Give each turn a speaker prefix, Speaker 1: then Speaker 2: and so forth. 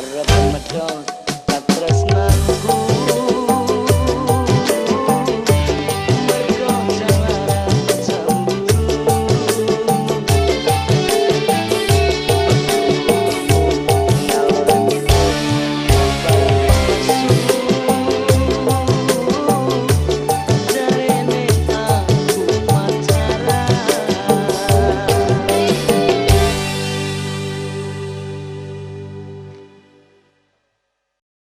Speaker 1: I rub my tongue.